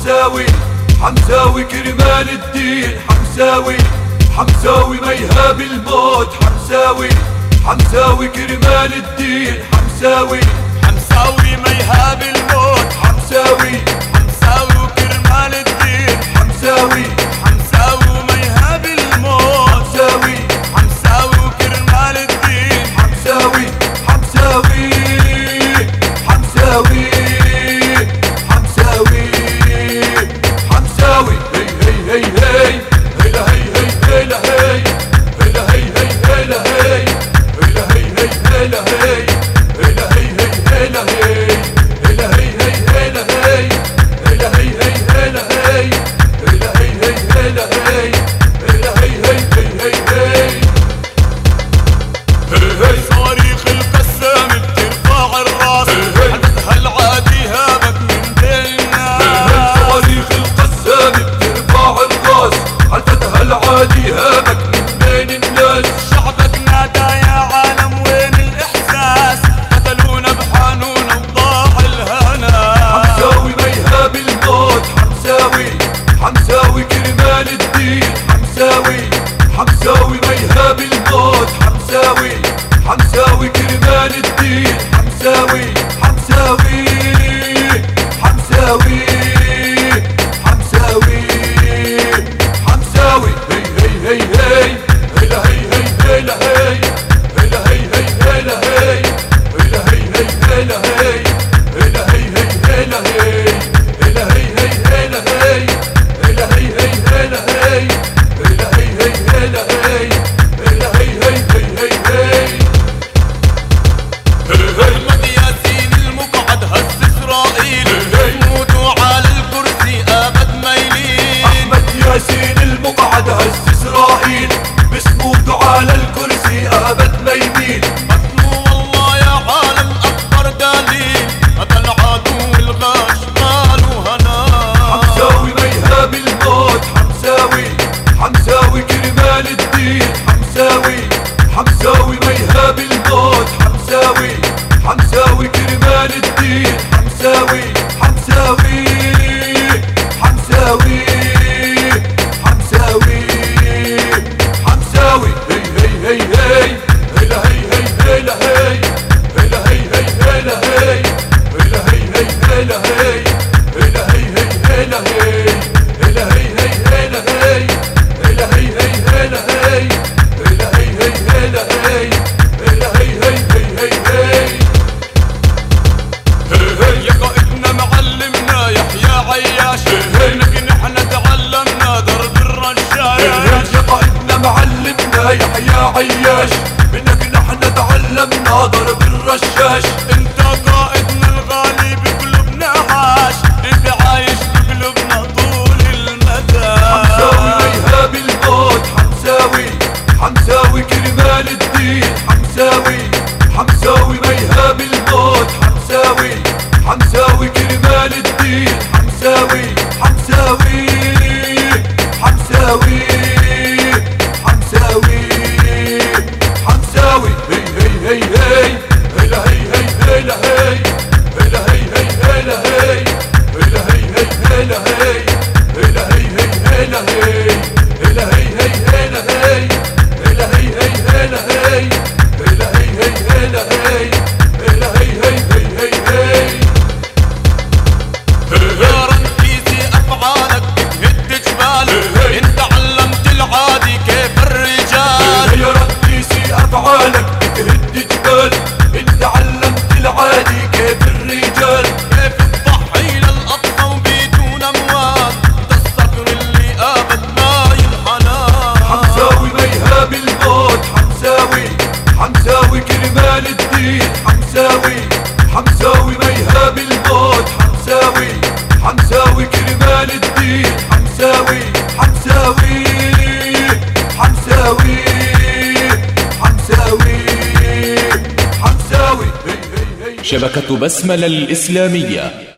حمساوي حمساوي كرمال الدين حمساوي حمساوي ما يهاب الموت حمساوي حمساوي كرمال الدين حمساوي حمساوي ما يهاب الموت حمساوي بعد عز إسرائيل. عياش منك نحن تعلمنا ضرب هلا هي هلا هي هي هلا هي هلا هي هي هلا هي هلا هي هي هلا هي شبكة بسملة الإسلامية.